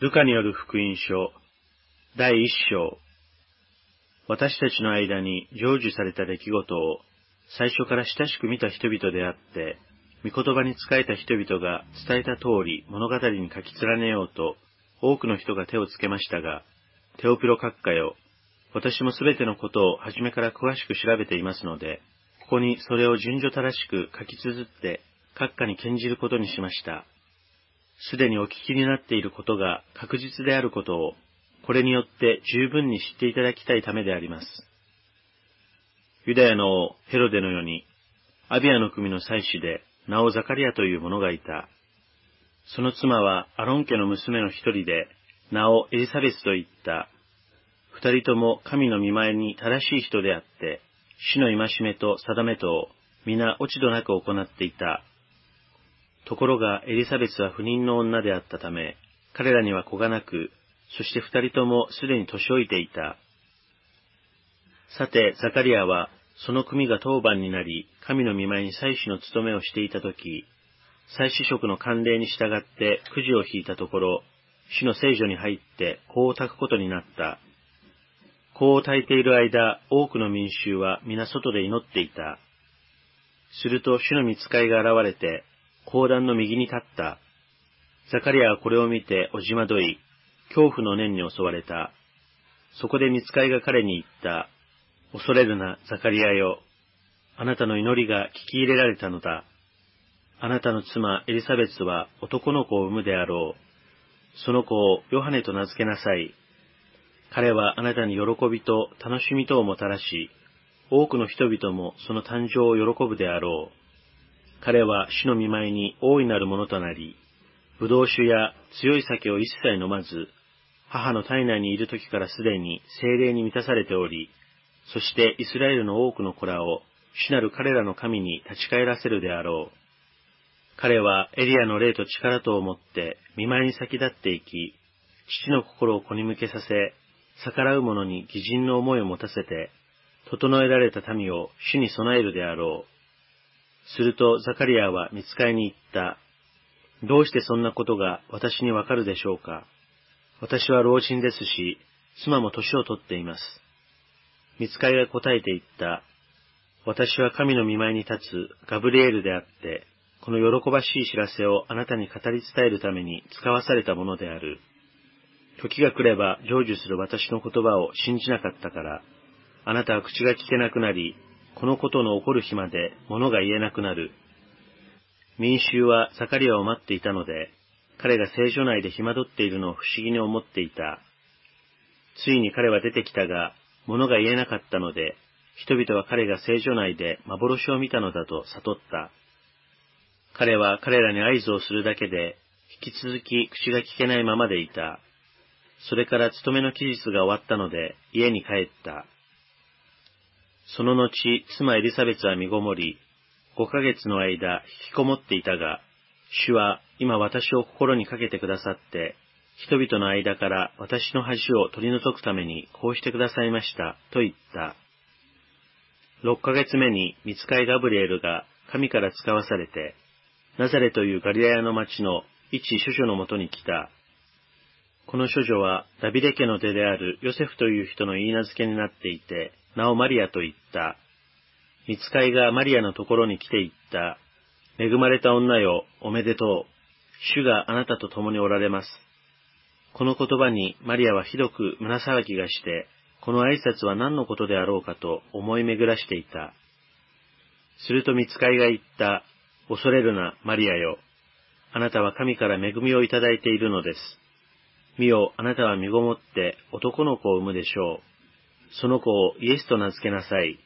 ルカによる福音書、第一章。私たちの間に成就された出来事を最初から親しく見た人々であって、御言葉に仕えた人々が伝えた通り物語に書き連ねようと多くの人が手をつけましたが、テオピロ閣下よ、私もすべてのことを初めから詳しく調べていますので、ここにそれを順序正しく書き綴って閣下に献じることにしました。すでにお聞きになっていることが確実であることを、これによって十分に知っていただきたいためであります。ユダヤの王ヘロデのように、アビアの組の祭司で、名をザカリアという者がいた。その妻はアロン家の娘の一人で、名をエリザベスと言った。二人とも神の見前に正しい人であって、死の戒めと定めとを皆落ち度なく行っていた。ところがエリザベスは不妊の女であったため、彼らには子がなく、そして二人ともすでに年老いていた。さて、ザカリアは、その組が当番になり、神の見舞いに祭司の務めをしていたとき、祭司職の慣例に従ってくじを引いたところ、死の聖女に入って香を焚くことになった。香を焚いている間、多くの民衆は皆外で祈っていた。すると主の見使いが現れて、講談の右に立った。ザカリアはこれを見ておじまどい、恐怖の念に襲われた。そこで見つかいが彼に言った。恐れるな、ザカリアよ。あなたの祈りが聞き入れられたのだ。あなたの妻エリザベスは男の子を産むであろう。その子をヨハネと名付けなさい。彼はあなたに喜びと楽しみとをもたらし、多くの人々もその誕生を喜ぶであろう。彼は死の見舞いに大いなるものとなり、葡萄酒や強い酒を一切飲まず、母の体内にいる時からすでに精霊に満たされており、そしてイスラエルの多くの子らを主なる彼らの神に立ち返らせるであろう。彼はエリアの霊と力と思って見舞いに先立っていき、父の心を子に向けさせ、逆らう者に義人の思いを持たせて、整えられた民を主に備えるであろう。するとザカリアは見つかりに行った。どうしてそんなことが私にわかるでしょうか私は老人ですし、妻も年を取っています。見つかりが答えて言った。私は神の見舞いに立つガブリエルであって、この喜ばしい知らせをあなたに語り伝えるために使わされたものである。時が来れば成就する私の言葉を信じなかったから、あなたは口が聞けなくなり、このことの起こる日まで物が言えなくなる。民衆はザカリアを待っていたので、彼が聖女内で暇取っているのを不思議に思っていた。ついに彼は出てきたが、物が言えなかったので、人々は彼が聖女内で幻を見たのだと悟った。彼は彼らに合図をするだけで、引き続き口が聞けないままでいた。それから勤めの期日が終わったので、家に帰った。その後、妻エリザベスは身ごもり、5ヶ月の間引きこもっていたが、主は今私を心にかけてくださって、人々の間から私の恥を取り除くためにこうしてくださいました、と言った。6ヶ月目に見つかいガブリエルが神から使わされて、ナザレというガリラヤの町の一処女のもとに来た。この処女はダビデ家の出であるヨセフという人の言い名付けになっていて、名をマリアと言った。見つかいがマリアのところに来て言った。恵まれた女よ、おめでとう。主があなたと共におられます。この言葉にマリアはひどく胸騒ぎがして、この挨拶は何のことであろうかと思い巡らしていた。すると見つかいが言った。恐れるな、マリアよ。あなたは神から恵みをいただいているのです。見よ、あなたは身ごもって男の子を産むでしょう。その子をイエスと名付けなさい。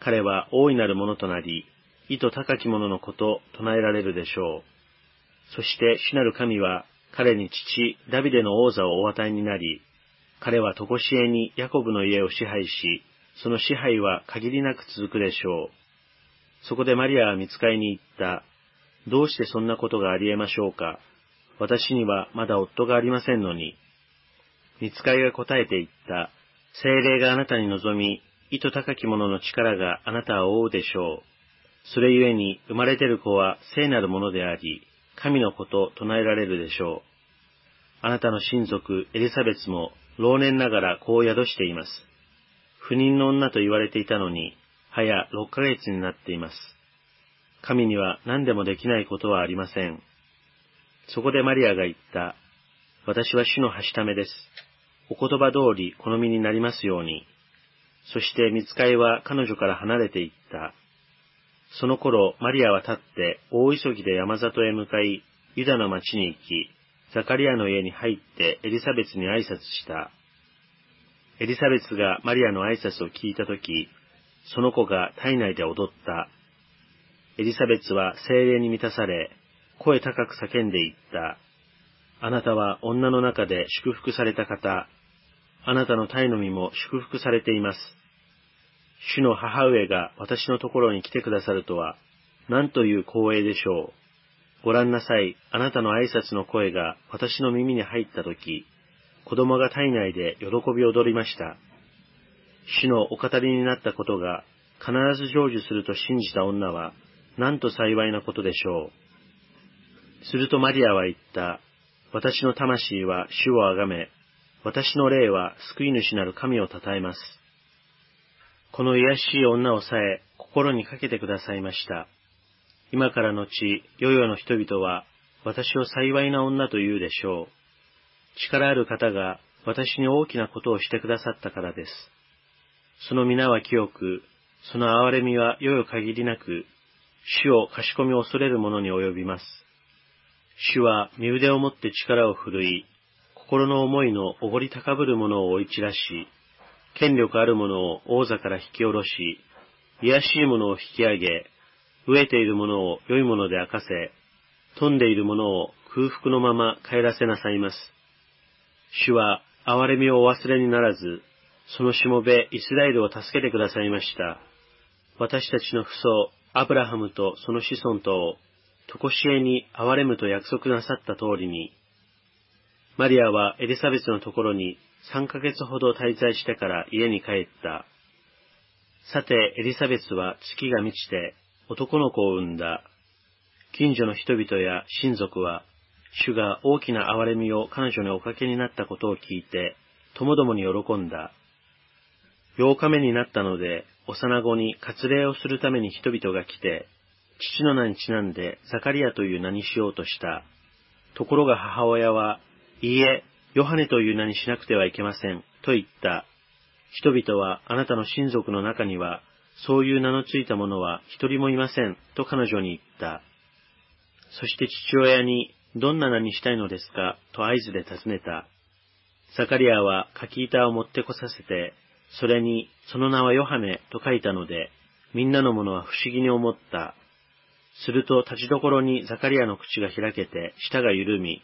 彼は大いなるものとなり、意図高き者のこと唱えられるでしょう。そして主なる神は彼に父ダビデの王座をお与えになり、彼はとこしえにヤコブの家を支配し、その支配は限りなく続くでしょう。そこでマリアは見つかりに行った。どうしてそんなことがあり得ましょうか私にはまだ夫がありませんのに。見つかりが答えて言った。精霊があなたに望み、意図高き者の力があなたを覆うでしょう。それゆえに生まれてる子は聖なるものであり、神の子と唱えられるでしょう。あなたの親族エリザベスも老年ながら子を宿しています。不妊の女と言われていたのに、早6ヶ月になっています。神には何でもできないことはありません。そこでマリアが言った。私は主のはしためです。お言葉通り好みになりますように。そして見つかいは彼女から離れていった。その頃、マリアは立って大急ぎで山里へ向かい、ユダの町に行き、ザカリアの家に入ってエリザベスに挨拶した。エリザベスがマリアの挨拶を聞いたとき、その子が体内で踊った。エリザベスは精霊に満たされ、声高く叫んでいった。あなたは女の中で祝福された方。あなたの体の身も祝福されています。主の母上が私のところに来てくださるとは、何という光栄でしょう。ご覧なさい、あなたの挨拶の声が私の耳に入ったとき、子供が体内で喜び踊りました。主のお語りになったことが必ず成就すると信じた女は、なんと幸いなことでしょう。するとマリアは言った。私の魂は主をあがめ、私の霊は救い主なる神を称えます。この癒しい女をさえ心にかけてくださいました。今からのち、世々の人々は、私を幸いな女と言うでしょう。力ある方が私に大きなことをしてくださったからです。その皆は清く、その憐れみは世々限りなく、主を賢み恐れる者に及びます。主は身腕をもって力を振るい、心の思いのおごり高ぶる者を追い散らし、権力ある者を王座から引き下ろし、癒しい者を引き上げ、飢えているものを良いもので明かせ、富んでいるものを空腹のまま帰らせなさいます。主は憐れみをお忘れにならず、そのしもべイスラエルを助けてくださいました。私たちの父祖、アブラハムとその子孫とを、とこしえに憐れむと約束なさった通りに、マリアはエリザベスのところに3ヶ月ほど滞在してから家に帰った。さて、エリザベスは月が満ちて、男の子を産んだ。近所の人々や親族は、主が大きな憐れみを彼女におかけになったことを聞いて、ともどもに喜んだ。八日目になったので、幼子に割礼をするために人々が来て、父の名にちなんでザカリアという名にしようとした。ところが母親は、いいえ、ヨハネという名にしなくてはいけません、と言った。人々はあなたの親族の中にはそういう名のついた者は一人もいません、と彼女に言った。そして父親に、どんな名にしたいのですか、と合図で尋ねた。ザカリアは柿板を持ってこさせて、それに、その名はヨハネと書いたので、みんなの者は不思議に思った。すると立ちどころにザカリアの口が開けて、舌が緩み、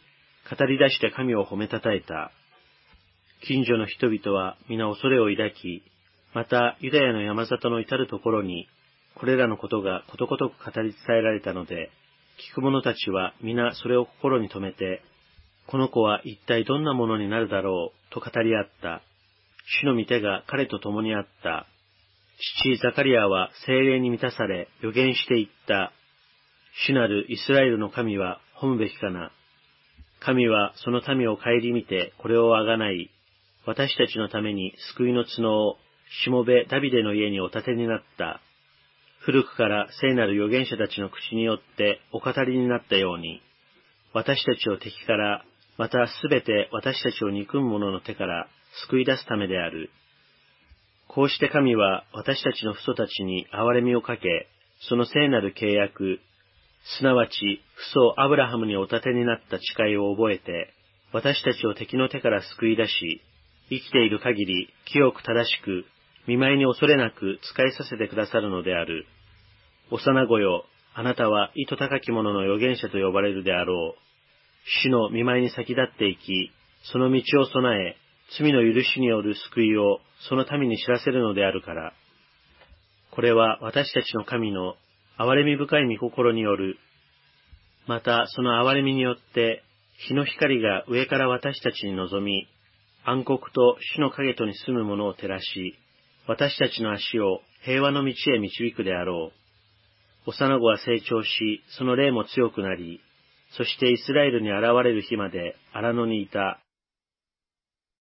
語り出して神を褒めたたえた。近所の人々は皆恐れを抱き、また、ユダヤの山里の至るところに、これらのことがことごとく語り伝えられたので、聞く者たちは皆それを心に留めて、この子は一体どんなものになるだろう、と語り合った。主の御手が彼と共にあった。父ザカリアは精霊に満たされ予言していった。主なるイスラエルの神は褒むべきかな。神はその民を顧みてこれをあがない、私たちのために救いの角をしもべダビデの家にお建てになった。古くから聖なる預言者たちの口によってお語りになったように、私たちを敵から、またすべて私たちを憎む者の手から救い出すためである。こうして神は私たちの父祖たちに憐れみをかけ、その聖なる契約、すなわち父祖アブラハムにお立てになった誓いを覚えて、私たちを敵の手から救い出し、生きている限り清く正しく見舞いに恐れなく使いさせてくださるのである。幼子よ、あなたは意図高き者の預言者と呼ばれるであろう。主の見舞いに先立っていき、その道を備え、罪の許しによる救いをその民に知らせるのであるから。これは私たちの神の憐れみ深い御心による。またその憐れみによって、日の光が上から私たちに臨み、暗黒と主の影とに住む者を照らし、私たちの足を平和の道へ導くであろう。幼子は成長し、その霊も強くなり、そしてイスラエルに現れる日まで荒野にいた。